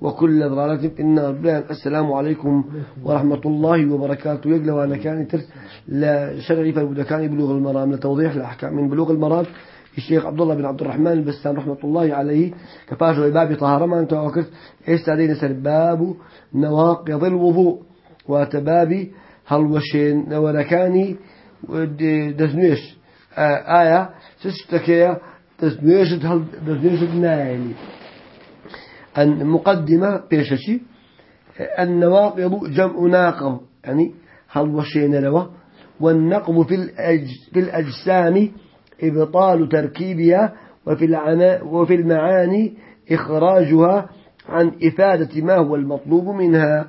وكل ضلالة في النار. السلام عليكم ورحمة الله وبركاته. يقلوا وأنا كان ترس لا شرعي فالبدكاني بلوغ المرام. لتوضيح الأحكام. من بلوغ المرام الشيخ عبد الله بن عبد الرحمن البسام رحمة الله عليه كفاش باب طهارة ما أنت وكرت استعدينا سر؟ باب نواقض الوضوء. وتبابي هل وشين؟ وركاني دزنيش آية سستكيا هل دزنيش نايلي المقدمة بيششي النواقض جمع ناقض يعني هل وشين لوا؟ والنقض في, الأج في الأجسام إبطال تركيبها وفي, العنا وفي المعاني إخراجها عن إفادة ما هو المطلوب منها.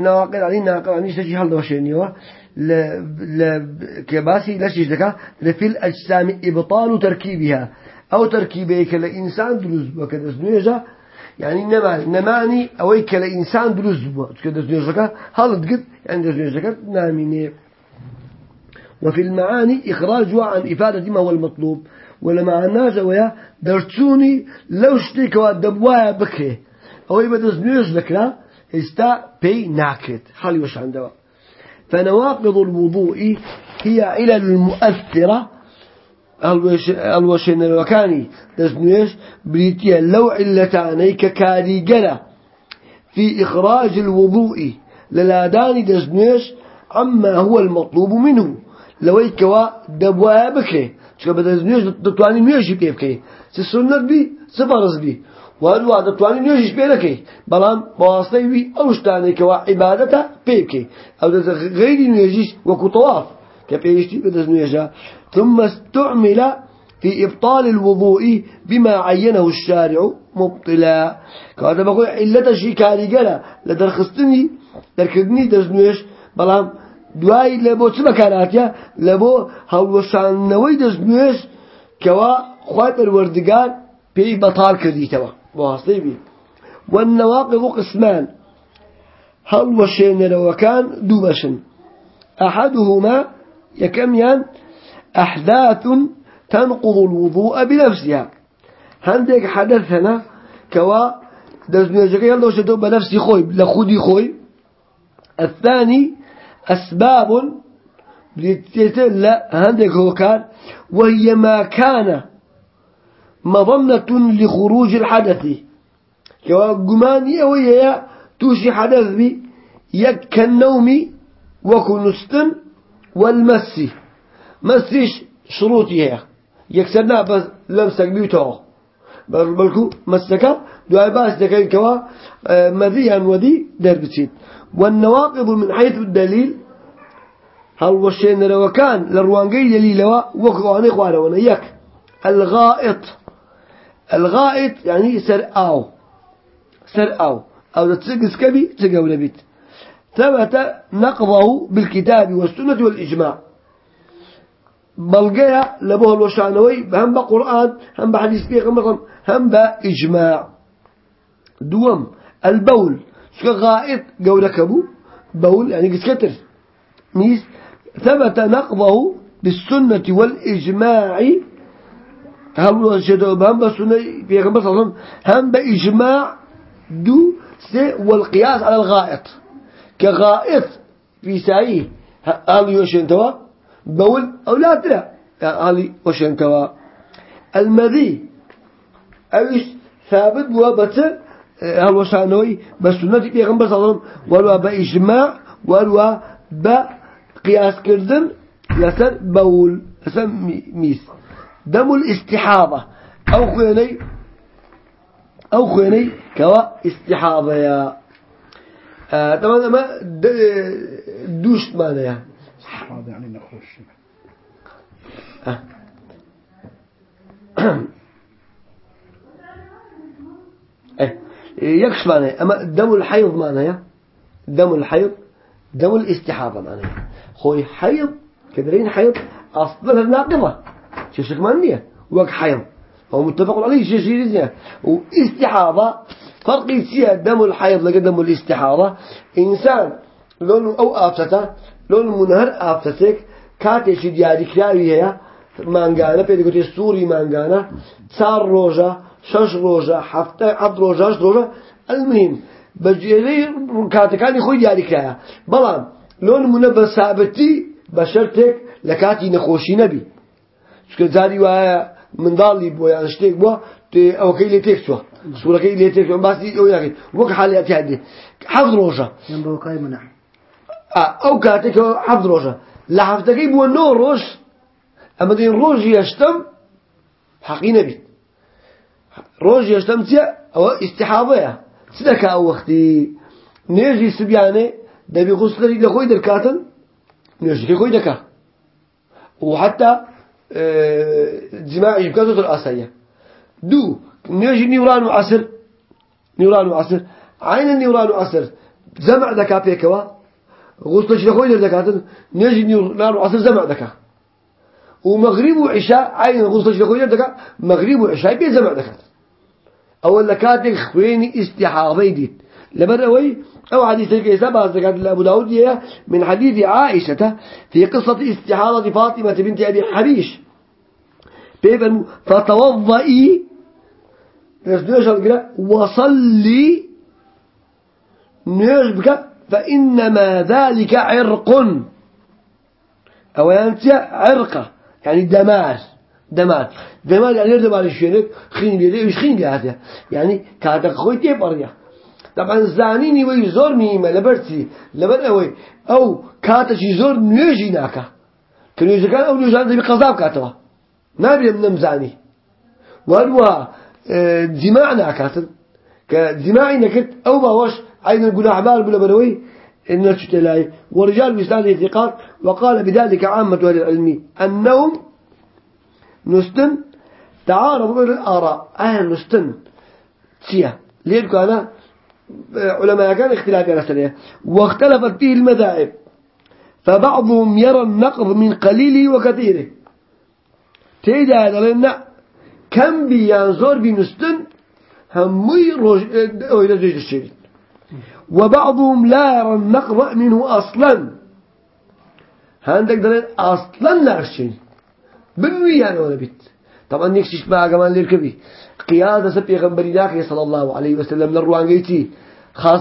نواقض يعني ناقض يعني شيء هل وشين يوا ل كباسي لشيء ذكا في الأجسام إبطال تركيبها. أو تركيبه كالإنسان دروز وكذا زنيجة يعني نما نماني أوي كالإنسان دروز كذا زنيجة هل تقد يعني زنيجة ناميني. وفي المعاني إخراجها عن إفادة ما هو المطلوب. ولما الناس ويا درتوني لو شتيك ودبوايا بكي. أو يبدأ زنيج ذكرى استا بي ناكت. حالي وش عنده فنواقض الوضوء هي علل المؤثرة الوكاني دزنيش بريتيا لو علتاني ككاريجرة في إخراج الوضوء للاداني دزنيش عما هو المطلوب منه. لو يكوا دبوا بكي شو بدزنيش تطواني ميشي بكي سسنة بي سفرز بي وهذا هذا تواني نيوشش بينكي بلام بواسطة بي أو شتاني كوا عبادته بيبكي أو غير نيوشش وكو طواف كبيشتي بدز ثم استعمل في إبطال الوضوء بما عينه الشارع مبطلا. كهذا بقول علة شيء كاريجلا لدرخستني دركدني دز نيوش بلام دواي لبو تبكاراتيا لبو هاولوشان نوي دز نيوش كوا خواهد الوردقان بي بطال كرديتوا واصلي بي والنواقض قسمان. هل وشين لو كان دوبشن أحدهما يكميان أحداث تنقض الوضوء بنفسها. عندك حدثنا كوا دزميجك يلا وشدوا بنفسي خوي لخودي خوي. الثاني أسباب لا عندك هو كان وهي ما كان مظنة لخروج الحدث. كواجماني وهي توشي حدث بي يك النوم وكنستن والمس مسيش شروطي يكسرنا بس لمسك بيوتو. بلكو مسك دعاء باس دكين كوا آه، مذيا ودي دربتين والنواقض من حيث الدليل هل وشين لو كان للروانجي دليل وقعوا عن إخوانا ونيك الغائط. الغائط يعني سر أو سر أو تسقس كبي تسقوا لبيت. ثبت نقضه بالكتاب والسنة والإجماع. بلقيا لبوه الوشانوي هم بقرآن هم بحديث بيغمر هم بإجماع دوم البول. شو غائط؟ قولك أبو. بول يعني كتر ميس ثبت نقضه بالسنة والإجماع. هم هم بسنة في غمر صلى هم بإجماع دو سي والقياس على الغائط. كغائط في سعيه هل يوشن توا بول أو لا ترى هل يوشن توا المذي أيش ثابت هل وشانوي؟ بسنة في غمر صلى الله عليه وسلم. ولو بإجماع ولو بقياس كردن؟ لسر بول لسر ميس. دم الاستحاضة. أو خويني أو خويني كوا استحاضة يا. طبعا ما دوش معنى يا استحاضة يعني آه. إيه يكش معناه أما دم الحيض معناه دم الحيض دم الاستحاضة معناه خوي حيض كدرين حيض أصلا ناقضة. شو معنيه وقت حيض. هو متفق عليه شيء شيء واستحاضة فرق يصير دم الحيض لقى دم الاستحاضة. إنسان لونه أو آفتة لون منهر آفتك دياري كراوي هي مانگانه پیدا گوتی سوری مانگانه چار روزا شش روزا هفته هفت روزا شش روزا المهم بجيري كاتكاني خوي دياري كرايا بلان لون منه بثابتي بشرتك لكاتي نخوشي نبي. شكل زاري وهاي من منداڵی بۆ یان شتێک بووە ئەوەکەی لێ تێک چوە سوورەکەی لێ تێک باسی ئەو یاکەیت وەک حالەتی هەندێ حەفت ڕۆژە. ئەو کاتێکەوە حەفت ڕۆژە. لە هەفتەکەی بووە نۆ ڕۆژ ئەمە دەین ڕۆژی هێشتم حەقی نەبیت. ڕۆژ هێشتم چیە ئەوە ئیسیحابەیە چ دەکا ئەو وەختی؟ نێژی سوبیانێ دەبی غوسلەری لە خۆی دەرکاتن نوێژەکەی خۆی دەکات و حتا جماعي بكثرة الأسية دو نيجي نيوران وعصر. نيوران وعصر. عين النيوران وعصر. زمع ذكاء بيكوا. غسل شيء خوي ذكاء نيجي نيوران وعصر زمع ذكاء ومغرب وعشاء عين غسل شيء خوي ذكاء مغرب وعشاء بي زمع ذكاء أول لكاتك خويني استحاضي ديت لبروي أو حديث كيسابة زكاة أبو داود من حديث عائشة في قصة استحاضة فاطمة بنت أبي حبيش. بيفرموا فتوضئي. وصلي. نيش فإنما ذلك عرق. أو أنت عرقة يعني دمار دمار دمار يعني دمار الشينك خين بيده إيش خين بيده يعني كاتك خوي تيبريا طبعا زانيني وي زور ميمة لبرتي. لبر أوي. أو كاتش زور نيجي ناكا. كنيجي كان أو نيجي عندي بقضاء كاتوا ما بيم نمزاني وهو جماع ناكاتن كجماعي نكت أو ما وش عين الجناح بال بلا بلوي إن تلاي ورجال بإسناد الثقات وقال بذلك عامة أهل العلم أنهم نستن. تعارض بين الآراء. أهل نستن. سيا ليه كان علماء كان اختلاف رسلية واختلفت فيه المذاهب فبعضهم يرى النقض من قليله وكثيره. تيدا لنا كم بيانزور بنستن همي روج اويدا زيد الشريط وبعضهم لا يرى النقض منه أصلا. هندك دلين أصلا لا شيء بنوي يعني ولا بيت. طبعا نكشش بقى كمان للكبي قيادة سبيغمبري داخل صلى الله عليه وسلم للروان جيتي خاص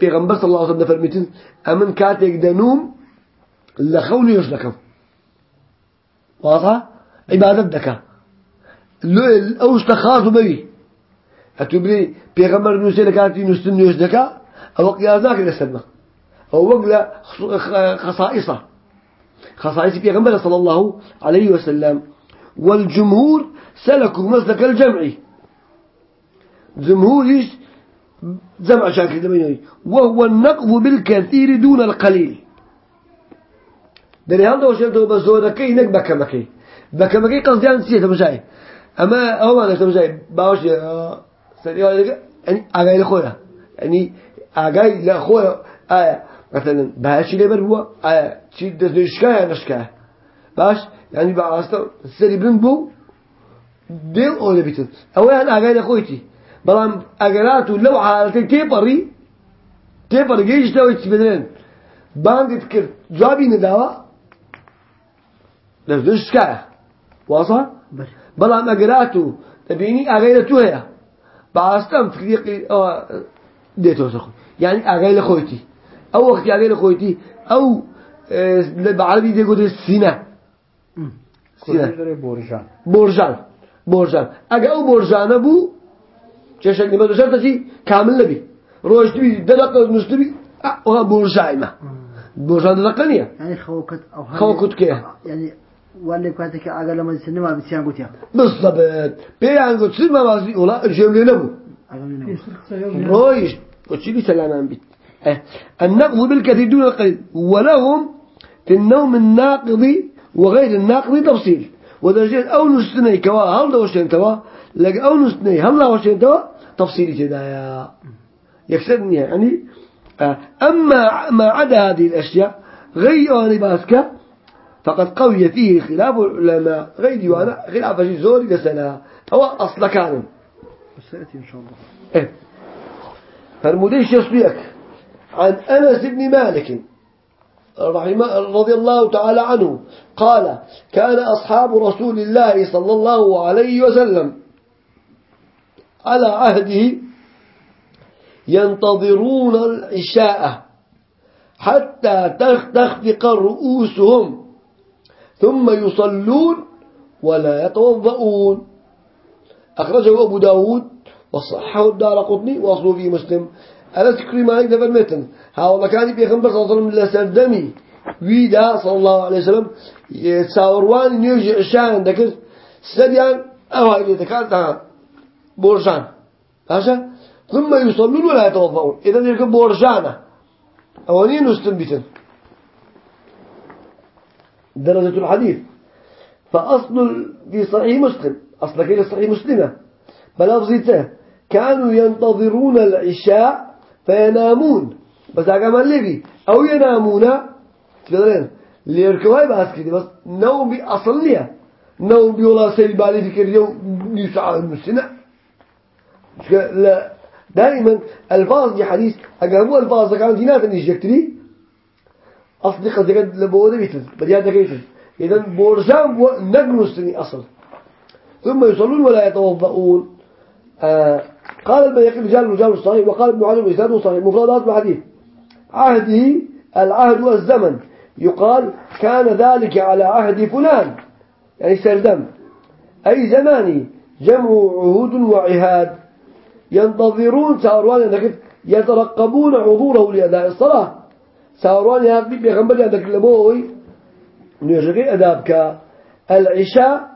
بيغمبر صلى الله عليه وسلم فرميتن أمن كاتك دنوم لخون يشلكم واضح؟ عبادة دكا أوش تخاص بي. أتبري بيغمبر نوسي لكاتي نستن يوش دكا أو قيادة كده سنة أو وقلا خصائصة. خصائص بيغمبر صلى الله عليه وسلم. والجمهور سلكوا مسلك الجمعي جمهور جمع شاكر دمينوي. وهو النقض بالكثير دون القليل. دني هذا وشلته بزودكي نك بكمكي بەکەمەکەی قەزیان چیە دەمەژای ئەمە ئەومان دەمەژای باوەش ئاگای لە خۆیە. ئەنی ئاگای لە خۆیە ئایا مثلن باەشی لێبەر بووە ئایا چی دەستشکایە نشکایە باش ینی باواستە سەری بن بوو دێڵ ئۆ دەبیتن ئەوەیان ئاگای لە خۆیتی بەڵام ئەگەرات و لەو حالەتەی تێپەڕی تێپەڕ گەیشتەوەی چی بدرێن بانگت کرد جوابی نەداوە لەزشکایە شكاية واصل بلام أجراتو تبيني أجيرتو هي بعستم تخليقي أو ديتو سخو. يعني أجيل خويتي أو وقت أجيل خويتي أو بعربي دي قد السنة سنة بورجان. بورجان. بورجان. أجا أو بورجان أبو چشک نماز شرط چی کامل نبی روشت بی دلق نست بی آه بورجاي ما بورجان دلق نية يعني خوكت أو خوكت كيه يعني ولا كاتك أقل لما السينما بتسيان قلت يا بالضبط بيان قلت سلمة مازي ولا الجملة نبو رويش قلت لي سلام بيت. النقض بالكثير دون القليل ولهم في النوم الناقض وغير الناقض تفصيل ودرجة أو نستني كوا هل دوشين توا لق أو نستني هل دوشين توا تفصيل كذا يكسرني يعني آه. أما ما عدا هذه الأشياء غير باسكا فقد قوي فيه خلاف العلماء. غير ديوانا خلاف شيء زوري لسنا. هو أصل كان. سيأتي إن شاء الله. إيه. فالمديش يصبيك عن أنس بن مالك رحمه رضي الله تعالى عنه. قال كان أصحاب رسول الله صلى الله عليه وسلم على عهده ينتظرون العشاء حتى تخفق رؤوسهم. ثم يصلون ولا يتوضؤون. أخرجه أبو داود وصححه الدار قطني وأصله في مسلم. أنا تكري مالك دفر متن هاولا كان بيغمبر صلى الله عليه وسلم لسردمي ويدا صلى الله عليه وسلم. يتصاوروان نيوجي عشان دكر. سديان أو هاي تكالتها بورجان هذا ثم يصلون ولا يتوضؤون. إذا يركب بورجانه أولين نستنبتن درجة الحديث. فأصل في صحيح مسلم أصل كيف صحيح مسلمة؟ بلفظته كانوا ينتظرون العشاء فينامون. بس أقام لي أو ينامون. تفضلين ليركوها بس كده بس نوم بأصل ليه نوم بيولا سيد بالي فكر يوم يسعى المسنة لا. دائما الفاظ دي حديث أقاموا الفاظ كانوا جنات أصلي قصدك لبوده بيتل بديات كيتل إذا بورسام نجمستني أصل. ثم يصلون ولا يتوضؤون. آه قال البيقي رجال رجال الصحيح وقال ابن عجب إسناده صحيح. مفردات الحديث. عهده العهد والزمن. يقال كان ذلك على عهد فلان يعني سردم. أي زماني جمع عهود وعهاد. ينتظرون سأروان يترقبون حضوره لأداء الصلاة. ساروان يا بيغمبر عندك لبوي نيجي أدابك العشاء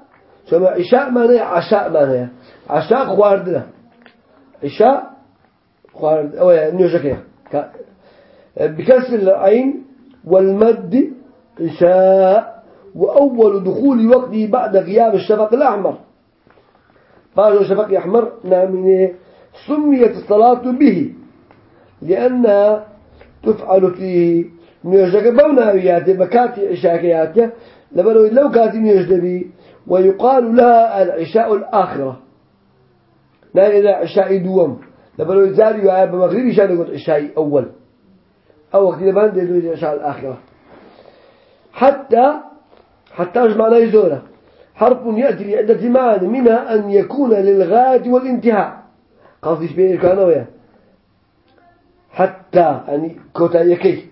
سما عشاء معناه عشاء معناه. عشاء خواردنا عشاء خوارد. أو نيجي بكسر العين والمد عشاء وأول دخول وقته بعد غياب الشفق الأحمر. بعد الشفق الأحمر نامنه سميت الصلاة به. لأنها تفعل فيه نيوجك بوناوياته بكاتي عشاكياته لبنو لو كاتي نيوجدبي ويقال لها العشاء الآخرة. لا إذا عشاء دوم. لبنو يزاري وعاب بمغربي شان يقول عشاء أول. أو وقت لبان دي عشاء الآخرة. حتى حتى معنى يزوره حرف يأتي لعدة معاني منها أن يكون للغاية والانتهاء. قصدي بين كان ويا. حتى يعني كوتا يكي.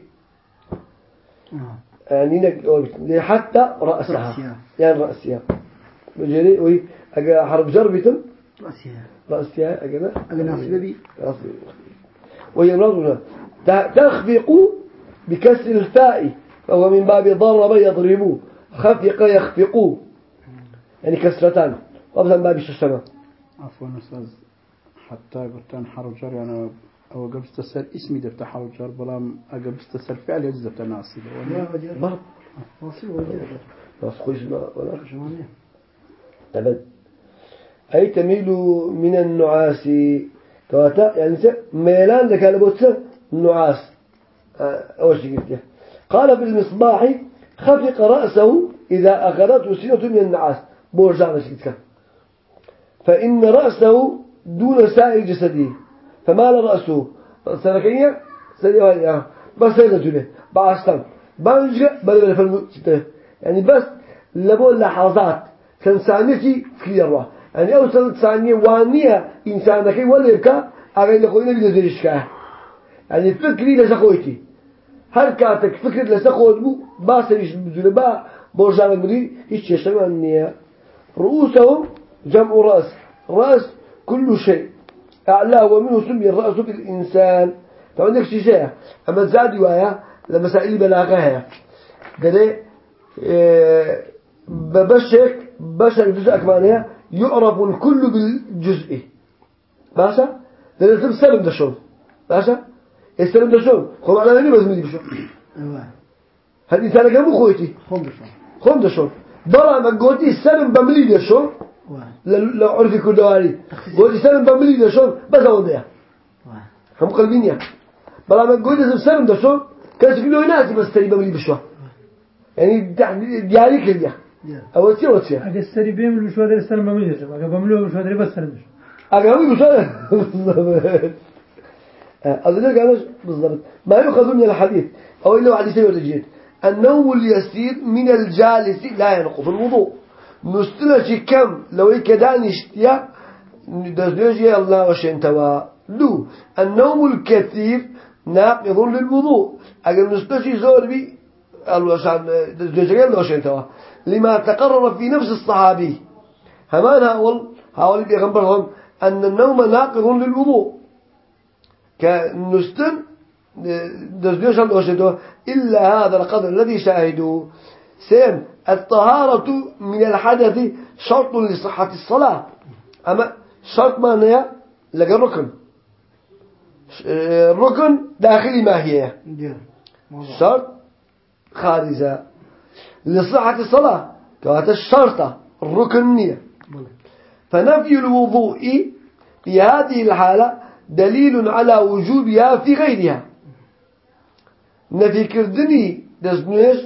يعني نقول حتى رأسها. يعني رأسها. بجري وي أجا حرف جر بيتم. رأسها. رأسها أجا أجا ناصب بي. وهي تخفق بكسر الفاء فهو من باب ضرب يضرب. خفق يخفق. يعني كسرتان. وابدا باب الشمال عفوا أستاذ. حتى قلت حرف جر يعني أو قبل تسأل اسمي دفت حرف جر بلام قبل تسأل فعل يجز دفت ناصب برضه واصل وجه ناصب خوش ولا شمانية أبد أي تميل من النعاس كواتا يعني ميلان ذكاء لبوتس النعاس أول شيء قلت قال في المصباح خفق رأسه إذا أخذته سنة من النعاس. بورجع بشكتك فإن رأسه دون سائر جسده. فمال رأسه سلكية سريعة بس هذا جله بعستم بانجا بل بل يعني بس لبو اللحظات كان ثانيتي في الروح يعني أوصل ثانية وانية إنسانك ولا يبكى أغير لخوينا بيدرشكاه يعني فكري لسخويتي هر كاتك فكر لسخوت بو؟ باسرش بزول با برجع المدير هيش يشتغل رؤوسهم جمع رأس. رأس كل شيء. أعلاه ومنه سمي الرأس في الإنسان فعندك شيء أما الزاد وياه لما سائل بلاغها قال إيه ببشك بشك جزء أكمانية يعرف الكل بالجزء. باشا؟ لازم سلم دشون. باشا؟ السلم دشون؟ خو على هني بزمي بشو هل إنسان كم خويتي. خم دشون. خم دشون. برا ما قلتي سلم بملي دشون. لو عرفي كردواري قلتي سلم بملي دشون بس أوديها هم قلبينيا بلا ما قلتي سلم دشون كان تقولوا ناسي بس تري بملي بشوا يعني دياري كذا أول شيء أول شيء. أجا السري بيعمل بشوار السنة بملي دشون أجا بملوه بشوار بس سنة دشون أقامي بشارة أظن قالش بالضبط. ما يؤخذ من الحديث. أو إلا حديث يرجين النوم اليسير من الجالس لا ينقض الوضوء. نستنى كم لو يكدان اشتيا دزنيجي الله وشنتوا دو النوم الكثير ناقض للوضوء. زور بي الوشان دزنيجي الله وشنتوا لما تقرر في نفس الصحابي. همان هاول هاول بيغنبرهم أن النوم ناقض للوضوء. كنستن دزنيش الله إلا هذا القدر الذي شاهدوه. سين الطهارة من الحدث شرط لصحة الصلاة. أما شرط ما نيا لقى الركن. الركن داخلي ما هي؟ شرط خارجة. لصحة الصلاة. كانت الشرطة الركن نية فنفي الوضوء في هذه الحالة دليل على وجوبها في غيرها. نفي كردني دزنيش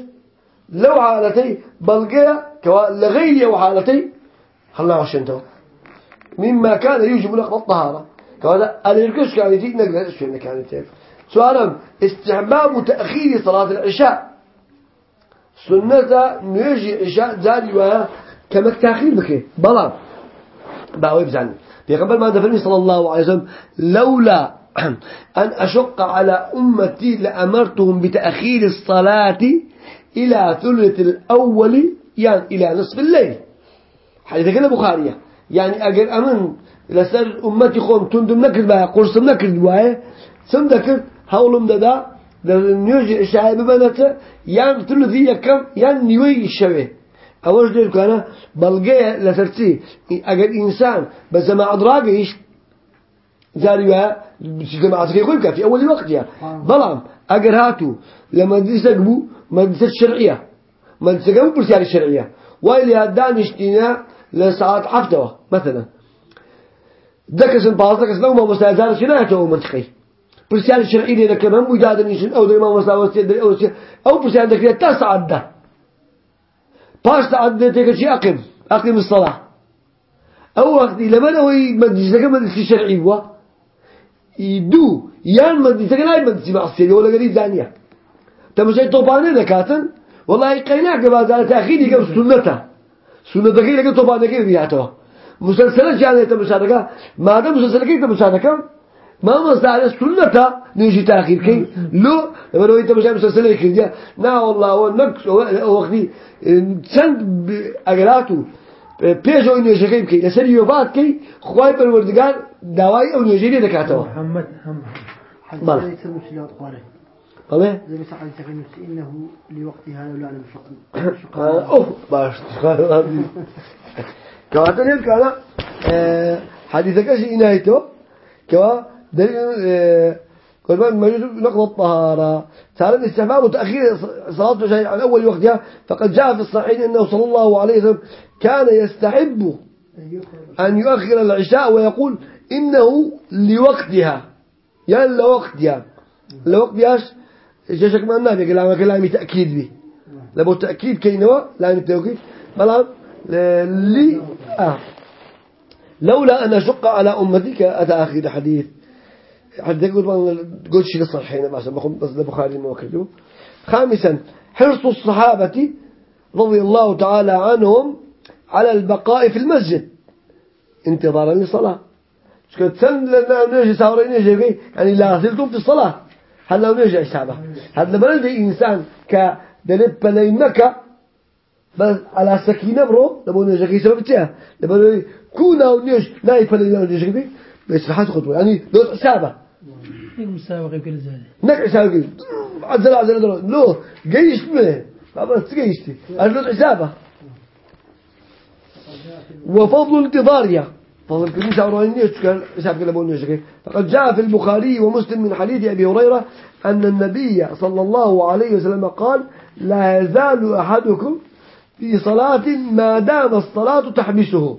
لو حالتي بلقيا كوا لغيرها وحالتي خلنا عشان مما كان يوجب لك الطهارة. كوا الاركش كان يجي نقدر شو كانت سؤالا استحباب تأخير صلاة العشاء. سنة نيجي عشاء زادي وها كما تأخير بكي بلان باوي بزعني قبل ما دفرني صلى الله عليه وسلم لولا أن أشق على أمتي لأمرتهم بتأخير الصلاة إلى ثلث الأول يعني إلى نصف الليل. حديث كده بخارية يعني أجر أمن لسر أمتي خوم تندم نكر بها قرصم نكر دواية سم ذكر هولم ددا نيوجي الشعب ببنته يعني ثلثية كم؟ يعني نيوي الشبه أول شيء كنا بلقي لترتي أجر إنسان بس ما أدراجيش زاريها جماعة كي يقول في أول وقت يا. بلام. أجر هاتو لما تسقبوا مدرسة شرعية مدرسة قبل برسالة شرعية وإلي هدان اشتنا لساعات حفتة مثلا. دكس الباص دكس لو ما مستعزان شناته منطقي. برسالة شرعية إذا كمان مجادل نشن أو دائما مستعزان أو أو برسالة ذكرية تسعة ده باش تعد تكشي أقم أقم الصلاة. أو وقت لما هو مدرسة كمان مدرسة شرعية ئیدو یان مەجلیسەکە نای مەجلیسی مەعسیەوە لەگەری زانیە. تەمەشای تۆپانێ دەکاتن وەڵی قەیناکە بازارە تاخیری گەم سونەتە سونەتەکەی لەگە تۆپانەکەی بیاتەوە مسلسلە جیانێتە مشانەکە مادە مسلسلەکەی تەمەشانەکە مامەزارە سونەتە نوێژی تاخیرکەی لۆ لەبەرەوەی تەمەشای مسلسلەی کردە ناوەڵڵاوە نەکسەوەختی چەند ئەگەرات و پیش أو نوێژەکەی بکەیت لسر یۆبات كي خواهی پەروەردگار داوای ئەو نوێژەی دەکاتەوە. محمد أوف باش. كواتن هيك كان حديثك شيء نهايته ما يجوز نقض الطهارة. تعالى استحباب وتأخير صلاة العشاء عن أول وقتها. فقد جاء في الصحيح أنه صلى الله عليه وسلم كان يستحب أن يؤخر العشاء ويقول إنه لوقتها. يعني لوقتها. لوقتها جشك ما النبي كلام كلامي تأكيد به. لابد تأكيد كينوا لا التوكيد. بلان لي آه لولا أن أشق على أمتك أتى آخر حديث قول شيء الصحيحين بس البخاري موكله خامسا حرص الصحابة رضي الله تعالى عنهم على البقاء في المسجد. انتظارا للصلاة. لنا نجي يعني لا زلتم في الصلاة. هل لو نجي حسابه هل لما نجي إنسان كدلب لي مكة بس على سكينة برو لما نجي كي سبب تيها لما كونا ونجي نايف لي نجي بس حاسس خطوة يعني لو ذلك نك مسابقة عزل عزل عزل لو جيش منه بابا تجيشتي أجل حسابه وفضل انتظارها فضل كل سعرانية كان حساب كلا بقول فقد جاء في البخاري ومسلم من حديث أبي هريرة أن النبي صلى الله عليه وسلم قال لا يزال أحدكم في صلاة ما دام الصلاة تحبسه.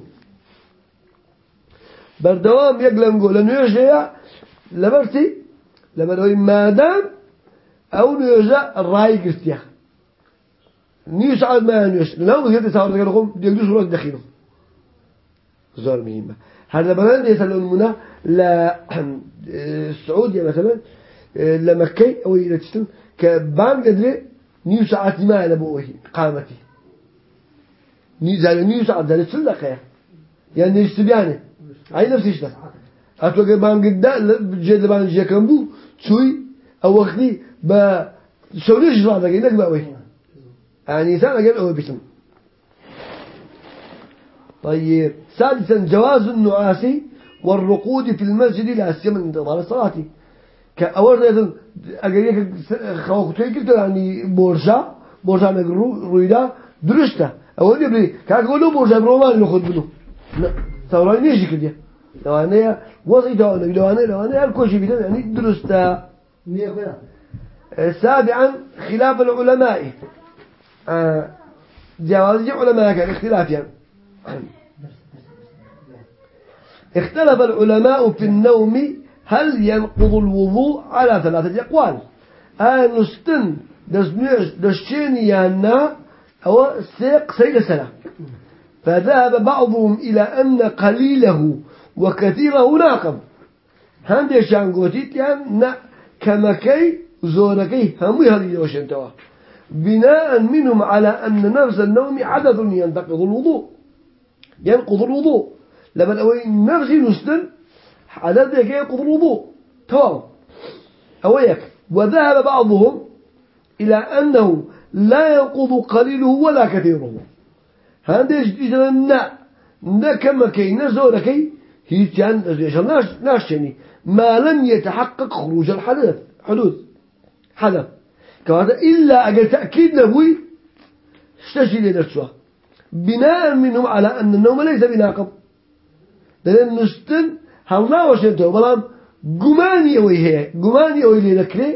بردوام يقلن قول لأنه يجي لبرتي لما ما دام أو نيجا الرأي قرتيا نيش عاد ما نيش لا مزيد يسافر تقولهم يقدروا شو دخيلهم زار مهمة هذا مثلا يسألون منا لا السعودية مثلا لمكة أو إلى تشتم كبان قدر نيو ساعات ما أنا بوه قامتي نيو زال نيو ساعات زال سلقة يعني يستبيانه أي نفس الشيء أتوقع بان قد جد بان جي كمبو تسوي أو وقتي ب سوليش جرادة كينك بقوي يعني سنة قال أو بيتم طيب سادسا جواز النعاس والرقود في المسجد لا سيما انتظار الصلاة. كأول يقول أجريك خوكتوي كده يعني بورشا بورشا نقول رويدا درشته. أول يبلي كأقوله بورشا برومان نأخذ منه لا ثوراني نيجي كده لو أنا وصي لو أنا لو أنا لو أنا الكل شيء بيتم يعني درسته سابعا خلاف العلماء. آه جواز علماء كان اختلاف يعني اختلف العلماء في النوم هل ينقض الوضوء على ثلاثة أقوال؟ آنستن دسنيش دشين يانا أو سيق سيد سنة فذهب بعضهم إلى أن قليله وكثيرة ناقض هندي شانقوتيت يعني كمكي زوركي هم هذه وشنتوا بناء منهم على أن نفس النوم عدد ينتقض الوضوء. ينقض الوضوء. لما أوي نفسي نسلم عدد ينقض الوضوء. تمام أويك وذهب بعضهم إلى أنه لا ينقض قليله ولا كثيره. هذا إذا نا نا كما كي نزوركي هي كان ناش يعني ما لم يتحقق خروج الحدث. حدوث حدث. كهذا إلا أجل تأكيد نبوي اشتشي لدرسوه بناء منهم على أن النوم ليس بناقض لأن نستن هلا وشنته بلام جماني أوي هي جماني أوي اللي ذكره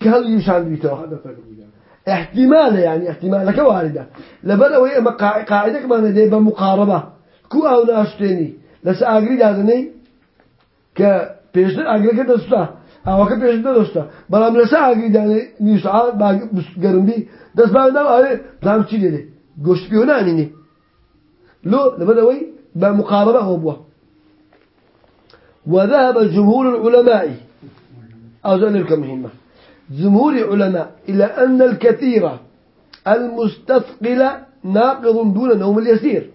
كهل يشان بيته احتمال يعني احتمال كواردة لبلا وهي قاعدة كمان ده بمقاربة كو أو ناشتني Nasıl agri derdi ne? Ke peşte agri ke de usta. Avaka peşte de usta. Bana nasıl agri derdi ne usta? Ağır bagı garın bir. Das bana da ağır zamçı dedi. Goştu bir ona anini. Lo ne bana vay? Ben mukabara hobu. وذهب جمهور العلماء أظن لكم مهمة جمهور العلماء إلى أن الكثير المستثقل ناقض دون نوم اليسير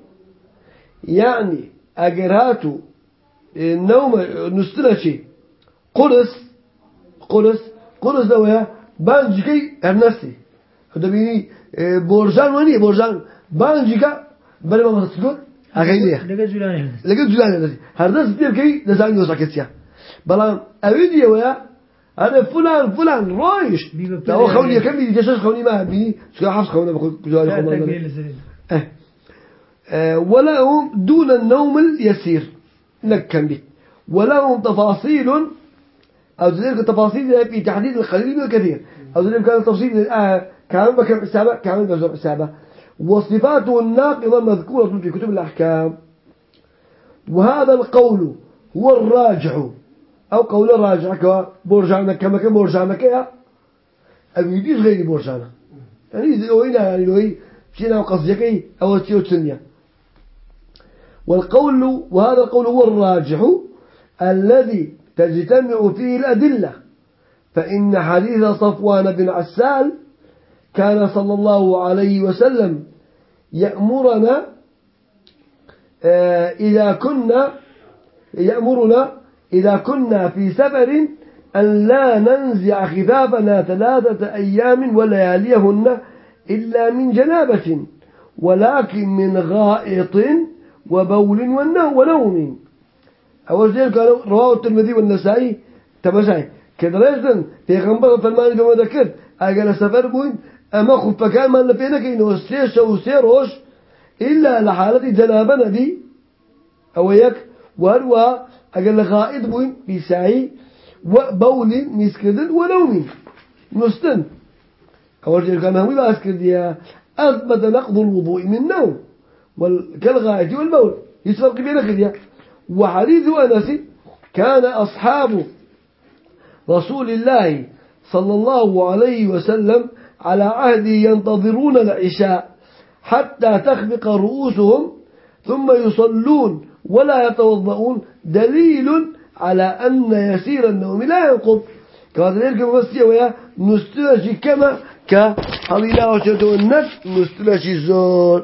يعني أجرات النوم نستلشي قرص قرص قرص دويا بانجيكي هرنسي هذا بيني بورجان وني بورجان بانجيكا بل ما تقول أغيليه لقى جولاني لقد جلاني هذا ستير كي لزاني وسكتيا بلان أريد ويا أنا فلان فلان رايش بتاع- خوني كم بيجي جسس خوني ما بيني شو حفظ خوني بقول جوالي خوني ولهم دون النوم اليسير. نكم به. ولهم تفاصيل أو ذلك تفاصيل في تحديد القليل والكثير أو ذلك كان تفصيل آه كان بكم حسابه كان بزر حسابه وصفاته الناقضة مذكورة في كتب الأحكام. وهذا القول هو الراجح. أو قول الراجح كبرجعنا كما كان برجعنا كيا. أبي يديش غير برجعنا يعني لو هنا يعني لو هي شينا قصدك أو تيو والقول وهذا القول هو الراجح الذي تجتمع فيه الأدلة. فإن حديث صفوان بن عسال كان صلى الله عليه وسلم يأمرنا آه، إذا كنا يأمرنا إذا كنا في سفر أن لا ننزع خفافنا ثلاثة أيام ولياليهن إلا من جنابة ولكن من غائط وبول ونوم شيء قالوا رواه الترمذي والنسائي. تمشي كده رجلا في غنبر فرمان كما ذكرت. أجل سفر بوين أما خف كان ما لبينا كإنه سيش أو سيروش إلا لحالة جنابنا دي أو يك وهو أقل غائد بوين بسعي وبول مسكدن ونوم نستن. أول شيء كان هم بأسكديا أثبت نقض الوضوء من النوم كالغائد والبول يسبق بين خديا وحديث أنس كان أصحاب رسول الله صلى الله عليه وسلم على عهد ينتظرون العشاء حتى تخبق رؤوسهم ثم يصلون ولا يتوضؤون. دليل على أن يسير النوم لا ينقض. كذلك ممسية ويا نستلشي كما كحليلا وشهدوا النفس نستلشي الزور